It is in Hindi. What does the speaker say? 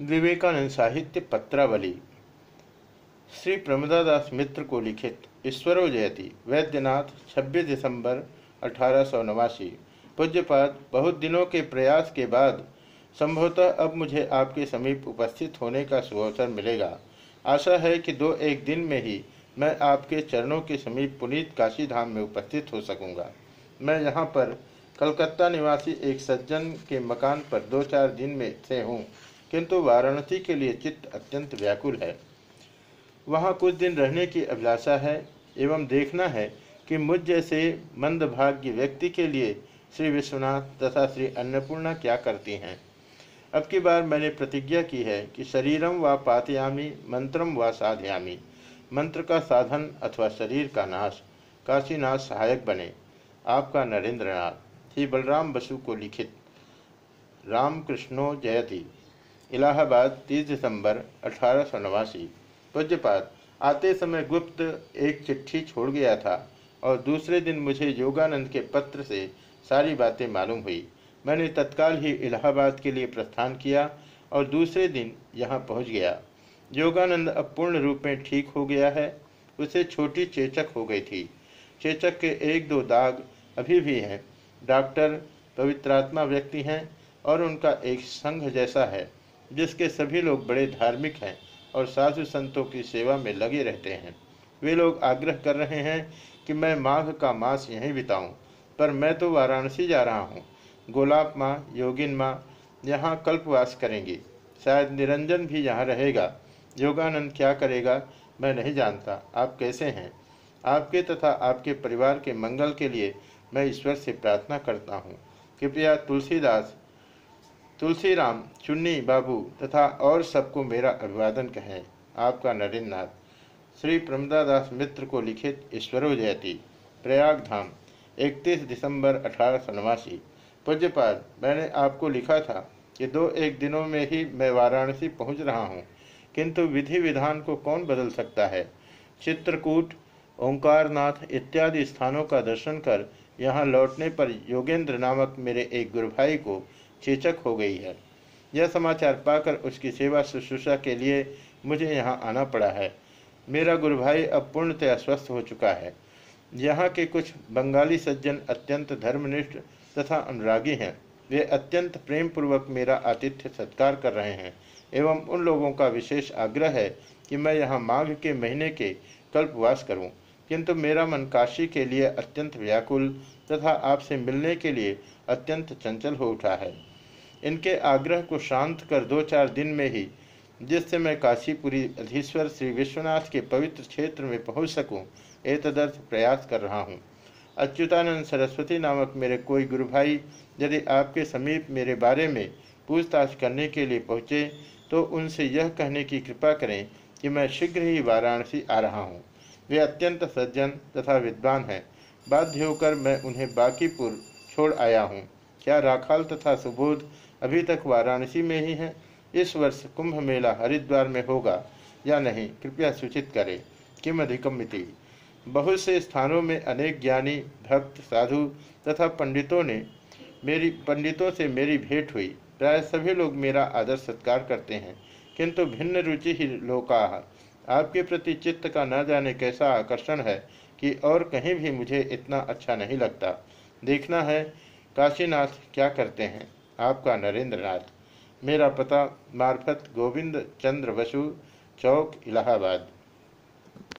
विवेकानंद साहित्य पत्रावली। श्री प्रमदादास मित्र को लिखित ईश्वरो जयति। वैद्यनाथ 26 दिसंबर अठारह पूज्यपाद, बहुत दिनों के प्रयास के बाद संभवतः अब मुझे आपके समीप उपस्थित होने का सुअवसर मिलेगा। आशा है कि दो एक दिन में ही मैं आपके चरणों के समीप पुनीत काशी धाम में उपस्थित हो सकूँगा। मैं यहाँ पर कलकत्ता निवासी एक सज्जन के मकान पर दो चार दिन में से हूँ। किंतु वाराणसी के लिए चित्त अत्यंत व्याकुल है। वहाँ कुछ दिन रहने की अभिलाषा है एवं देखना है कि मुझ जैसे मंदभाग्य व्यक्ति के लिए श्री विश्वनाथ तथा श्री अन्नपूर्णा क्या करती हैं। अब की बार मैंने प्रतिज्ञा की है कि शरीरम व पातयामी, मंत्रम व साधयामी। मंत्र का साधन अथवा शरीर का नाश काशीनाथ सहायक बने। आपका नरेंद्रनाथ, श्री बलराम बसु को लिखित। रामकृष्णो जयती। इलाहाबाद, तीस दिसंबर अठारह सौ नवासी। पूज्यपात आते समय गुप्त एक चिट्ठी छोड़ गया था और दूसरे दिन मुझे योगानंद के पत्र से सारी बातें मालूम हुई। मैंने तत्काल ही इलाहाबाद के लिए प्रस्थान किया और दूसरे दिन यहाँ पहुँच गया। योगानंद अब पूर्ण रूप में ठीक हो गया है। उसे छोटी चेचक हो गई थी। चेचक के एक दो दाग अभी भी हैं। डॉक्टर, पवित्रात्मा व्यक्ति हैं और उनका एक संघ जैसा है। जिसके सभी लोग बड़े धार्मिक हैं और साधु संतों की सेवा में लगे रहते हैं। वे लोग आग्रह कर रहे हैं कि मैं माघ का मास यहीं बिताऊं, पर मैं तो वाराणसी जा रहा हूँ। गोलाब माँ, योगिन माँ, यहाँ कल्पवास करेंगी। शायद निरंजन भी यहाँ रहेगा। योगानंद क्या करेगा, मैं नहीं जानता। आप कैसे हैं? आपके तथा आपके परिवार के मंगल के लिए मैं ईश्वर से प्रार्थना करता हूँ। कृपया तुलसीदास तुलसीराम चुन्नी बाबू तथा और सबको मेरा अभिवादन कहें। आपका नरेंद्रनाथ। श्री प्रमदादास मित्र को लिखित ईश्वरो जयती प्रयाग धाम 31 दिसंबर अठारह सौ नवासी। पूज्यपाल मैंने आपको लिखा था कि दो एक दिनों में ही मैं वाराणसी पहुँच रहा हूँ, किंतु विधि विधान को कौन बदल सकता है? चित्रकूट ओंकारनाथ इत्यादि स्थानों का दर्शन कर यहाँ लौटने पर योगेंद्र नामक मेरे एक गुरु भाई को चेचक हो गई है। यह समाचार पाकर उसकी सेवा शुश्रूषा के लिए मुझे यहाँ आना पड़ा है। मेरा गुरु भाई अब पूर्णतः स्वस्थ हो चुका है। यहाँ के कुछ बंगाली सज्जन अत्यंत धर्मनिष्ठ तथा अनुरागी हैं। वे अत्यंत प्रेम पूर्वक मेरा आतिथ्य सत्कार कर रहे हैं एवं उन लोगों का विशेष आग्रह है कि मैं यहाँ माघ के महीने के कल्पवास करूँ। किंतु मेरा मन काशी के लिए अत्यंत व्याकुल तथा आपसे मिलने के लिए अत्यंत चंचल हो उठा है। इनके आग्रह को शांत कर दो चार दिन में ही, जिससे मैं काशीपुरी अधीश्वर श्री विश्वनाथ के पवित्र क्षेत्र में पहुँच सकूँ एतदर्थ प्रयास कर रहा हूँ। अच्युतानंद सरस्वती नामक मेरे कोई गुरु भाई यदि आपके समीप मेरे बारे में पूछताछ करने के लिए पहुँचे तो उनसे यह कहने की कृपा करें कि मैं शीघ्र ही वाराणसी आ रहा हूँ। वे अत्यंत सज्जन तथा विद्वान हैं। बाध्य होकर मैं उन्हें बाकीपुर छोड़ आया हूँ। क्या राखाल तथा सुबोध अभी तक वाराणसी में ही हैं? इस वर्ष कुंभ मेला हरिद्वार में होगा या नहीं? कृपया सूचित करें। किम अधिकमिति बहुत से स्थानों में अनेक ज्ञानी, भक्त, साधु तथा पंडितों ने मेरी, पंडितों से मेरी भेंट हुई। प्राय सभी लोग मेरा आदर सत्कार करते हैं, किंतु भिन्न रुचि ही लोका। आपके प्रति चित्त का न जाने कैसा आकर्षण है कि और कहीं भी मुझे इतना अच्छा नहीं लगता। देखना है काशीनाथ क्या करते हैं? आपका नरेंद्रनाथ। मेरा पता मार्फत गोविंद चंद्र बसु चौक इलाहाबाद।